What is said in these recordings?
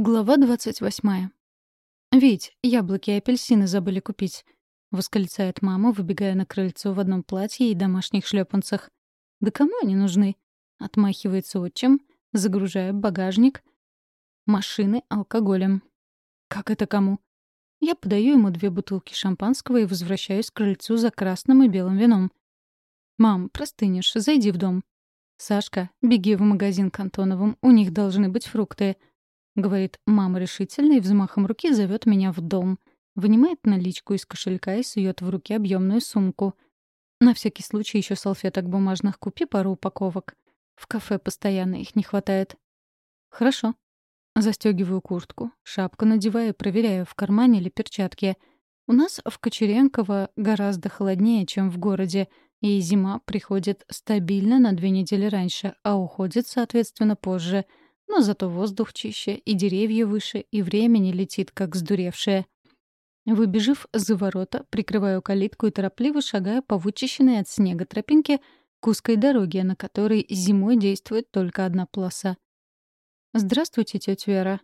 Глава двадцать восьмая. «Вить, яблоки и апельсины забыли купить», — восклицает мама, выбегая на крыльцо в одном платье и домашних шлепанцах. «Да кому они нужны?» — отмахивается отчим, загружая багажник машины алкоголем. «Как это кому?» Я подаю ему две бутылки шампанского и возвращаюсь к крыльцу за красным и белым вином. «Мам, простынешь, зайди в дом». «Сашка, беги в магазин к Антоновым, у них должны быть фрукты», — говорит мама решительно и взмахом руки зовет меня в дом. Вынимает наличку из кошелька и сует в руки объемную сумку. На всякий случай еще салфеток бумажных купи пару упаковок. В кафе постоянно их не хватает. Хорошо. Застегиваю куртку, шапку надеваю проверяю, в кармане ли перчатки. У нас в Кочеренково гораздо холоднее, чем в городе, и зима приходит стабильно на две недели раньше, а уходит, соответственно, позже — но зато воздух чище, и деревья выше, и времени летит, как сдуревшее. Выбежав за ворота, прикрываю калитку и торопливо шагаю по вычищенной от снега тропинке к узкой дороге, на которой зимой действует только одна полоса. «Здравствуйте, тетя Вера».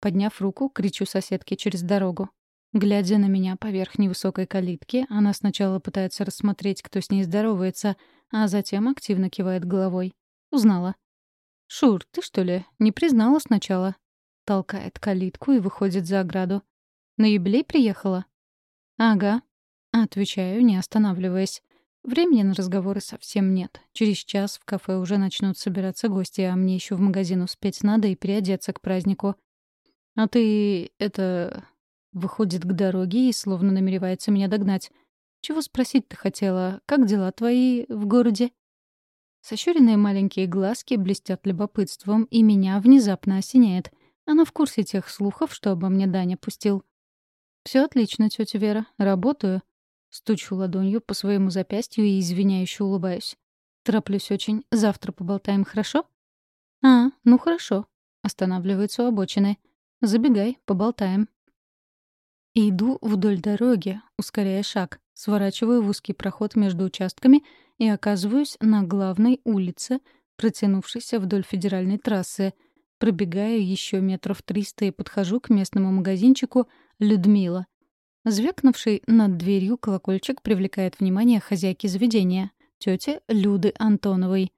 Подняв руку, кричу соседке через дорогу. Глядя на меня поверх невысокой калитки, она сначала пытается рассмотреть, кто с ней здоровается, а затем активно кивает головой. Узнала. «Шур, ты что ли? Не признала сначала?» Толкает калитку и выходит за ограду. «На юбилей приехала?» «Ага», — отвечаю, не останавливаясь. Времени на разговоры совсем нет. Через час в кафе уже начнут собираться гости, а мне еще в магазин успеть надо и переодеться к празднику. «А ты... это...» Выходит к дороге и словно намеревается меня догнать. «Чего спросить-то хотела? Как дела твои в городе?» Сощуренные маленькие глазки блестят любопытством, и меня внезапно осеняет. Она в курсе тех слухов, что обо мне Даня пустил. Все отлично, тетя Вера. Работаю». Стучу ладонью по своему запястью и извиняюще улыбаюсь. «Тороплюсь очень. Завтра поболтаем, хорошо?» «А, ну хорошо». Останавливается у обочины. «Забегай, поболтаем». иду вдоль дороги, ускоряя шаг, сворачиваю в узкий проход между участками — и оказываюсь на главной улице, протянувшейся вдоль федеральной трассы. Пробегаю еще метров триста и подхожу к местному магазинчику «Людмила». Звякнувший над дверью колокольчик привлекает внимание хозяйки заведения, тети Люды Антоновой.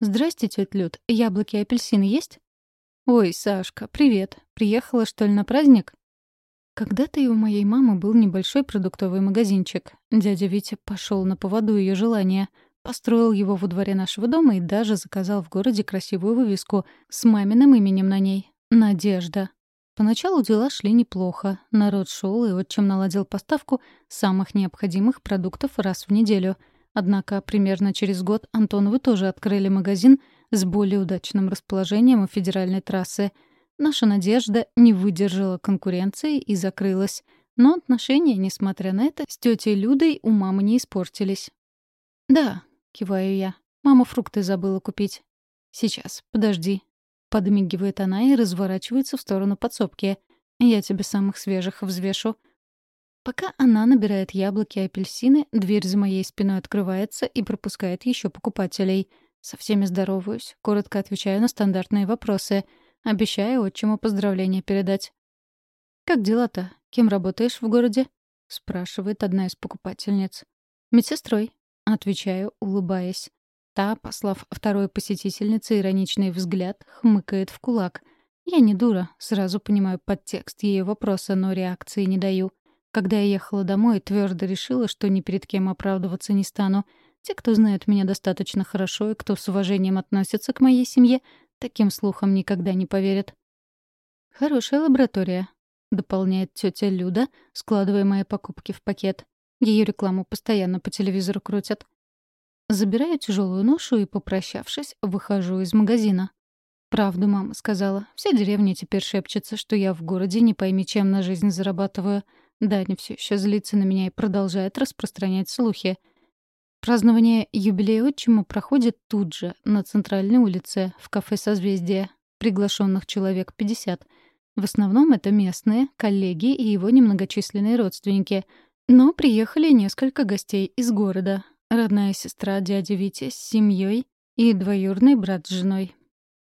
«Здрасте, тетя Люд. Яблоки и апельсины есть?» «Ой, Сашка, привет. Приехала, что ли, на праздник?» Когда-то и у моей мамы был небольшой продуктовый магазинчик. Дядя Витя пошел на поводу ее желания, построил его во дворе нашего дома и даже заказал в городе красивую вывеску с маминым именем на ней — «Надежда». Поначалу дела шли неплохо. Народ шел и отчим наладил поставку самых необходимых продуктов раз в неделю. Однако примерно через год Антоновы тоже открыли магазин с более удачным расположением у федеральной трассы — Наша надежда не выдержала конкуренции и закрылась. Но отношения, несмотря на это, с тетей Людой у мамы не испортились. «Да», — киваю я, — «мама фрукты забыла купить». «Сейчас, подожди». Подмигивает она и разворачивается в сторону подсобки. «Я тебе самых свежих взвешу». Пока она набирает яблоки и апельсины, дверь за моей спиной открывается и пропускает еще покупателей. Со всеми здороваюсь, коротко отвечаю на стандартные вопросы — Обещаю отчиму поздравления передать. «Как дела-то? Кем работаешь в городе?» — спрашивает одна из покупательниц. «Медсестрой», — отвечаю, улыбаясь. Та, послав второй посетительнице ироничный взгляд, хмыкает в кулак. Я не дура, сразу понимаю подтекст ее вопроса, но реакции не даю. Когда я ехала домой, твердо решила, что ни перед кем оправдываться не стану. Те, кто знает меня достаточно хорошо и кто с уважением относится к моей семье, Таким слухам никогда не поверят. «Хорошая лаборатория», — дополняет тетя Люда, складывая мои покупки в пакет. Ее рекламу постоянно по телевизору крутят. Забираю тяжелую ношу и, попрощавшись, выхожу из магазина. «Правду мама сказала. Вся деревня теперь шепчется, что я в городе не пойми чем на жизнь зарабатываю. Даня все еще злится на меня и продолжает распространять слухи. Празднование юбилея отчима проходит тут же, на центральной улице, в кафе «Созвездие». Приглашенных человек 50. В основном это местные, коллеги и его немногочисленные родственники. Но приехали несколько гостей из города. Родная сестра дяди Вити с семьей и двоюродный брат с женой.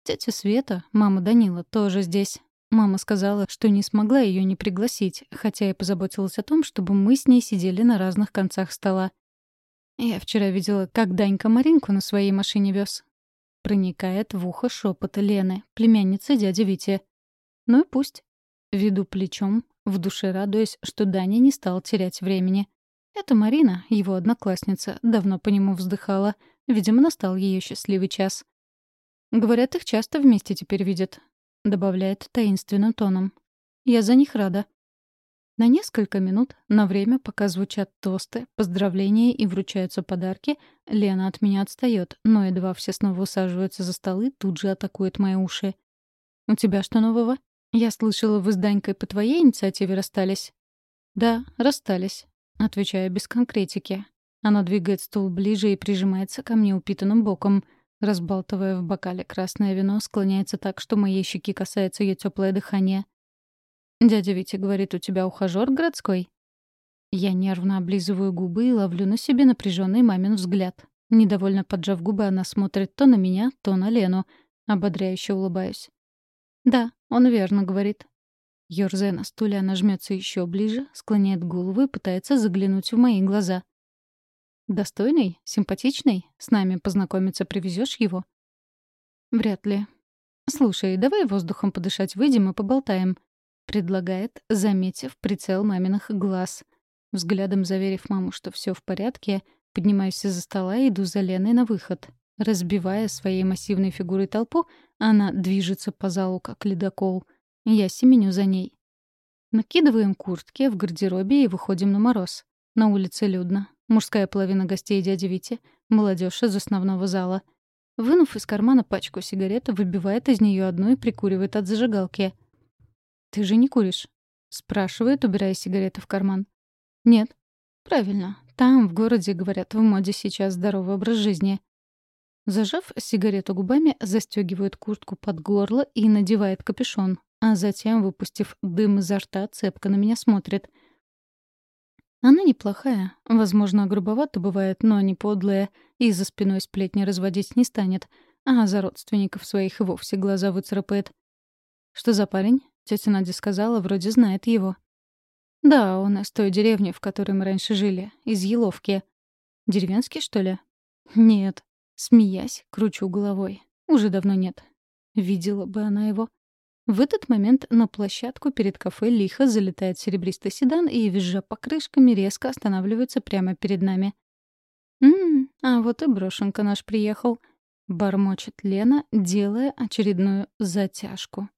Тетя Света, мама Данила, тоже здесь. Мама сказала, что не смогла ее не пригласить, хотя я позаботилась о том, чтобы мы с ней сидели на разных концах стола. Я вчера видела, как Данька Маринку на своей машине вез. Проникает в ухо шепот Лены, племянницы дяди Вити. Ну и пусть. Веду плечом, в душе радуясь, что Даня не стал терять времени. Это Марина, его одноклассница, давно по нему вздыхала. Видимо, настал ее счастливый час. Говорят, их часто вместе теперь видят. Добавляет таинственным тоном. Я за них рада. На несколько минут, на время, пока звучат тосты, поздравления и вручаются подарки, Лена от меня отстает, но едва все снова усаживаются за столы, тут же атакует мои уши. «У тебя что нового? Я слышала, вы с Данькой по твоей инициативе расстались?» «Да, расстались», — отвечаю без конкретики. Она двигает стул ближе и прижимается ко мне упитанным боком. Разбалтывая в бокале красное вино, склоняется так, что моей щеки касается ее теплое дыхание. «Дядя Витя говорит, у тебя ухажёр городской?» Я нервно облизываю губы и ловлю на себе напряженный мамин взгляд. Недовольно поджав губы, она смотрит то на меня, то на Лену. Ободряюще улыбаюсь. «Да, он верно говорит». Ёрзая на стуле, она жмется еще ближе, склоняет голову и пытается заглянуть в мои глаза. «Достойный? Симпатичный? С нами познакомиться привезешь его?» «Вряд ли. Слушай, давай воздухом подышать выйдем и поболтаем предлагает, заметив прицел маминых глаз. Взглядом заверив маму, что все в порядке, поднимаюсь из-за стола и иду за Леной на выход. Разбивая своей массивной фигурой толпу, она движется по залу, как ледокол. Я семеню за ней. Накидываем куртки в гардеробе и выходим на мороз. На улице людно. Мужская половина гостей дяди Вити, молодежь из основного зала. Вынув из кармана пачку сигарет, выбивает из нее одну и прикуривает от зажигалки — «Ты же не куришь?» — спрашивает, убирая сигареты в карман. «Нет». «Правильно. Там, в городе, говорят, в моде сейчас здоровый образ жизни». Зажав сигарету губами, застегивает куртку под горло и надевает капюшон, а затем, выпустив дым изо рта, цепко на меня смотрит. Она неплохая, возможно, грубовато бывает, но не подлая, и за спиной сплетни разводить не станет, а за родственников своих и вовсе глаза выцарапает. «Что за парень? Тетя Надя сказала, вроде знает его. «Да, он из той деревни, в которой мы раньше жили, из Еловки. Деревенский, что ли?» «Нет». Смеясь, кручу головой. Уже давно нет. Видела бы она его. В этот момент на площадку перед кафе лихо залетает серебристый седан и, визжа покрышками, резко останавливается прямо перед нами. «М-м, а вот и брошенка наш приехал», — бормочет Лена, делая очередную затяжку.